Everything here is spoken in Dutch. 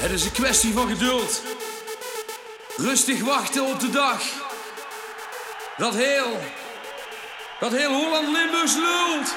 Het is een kwestie van geduld. Rustig wachten op de dag. Dat heel, dat heel Holland Limburgs lult.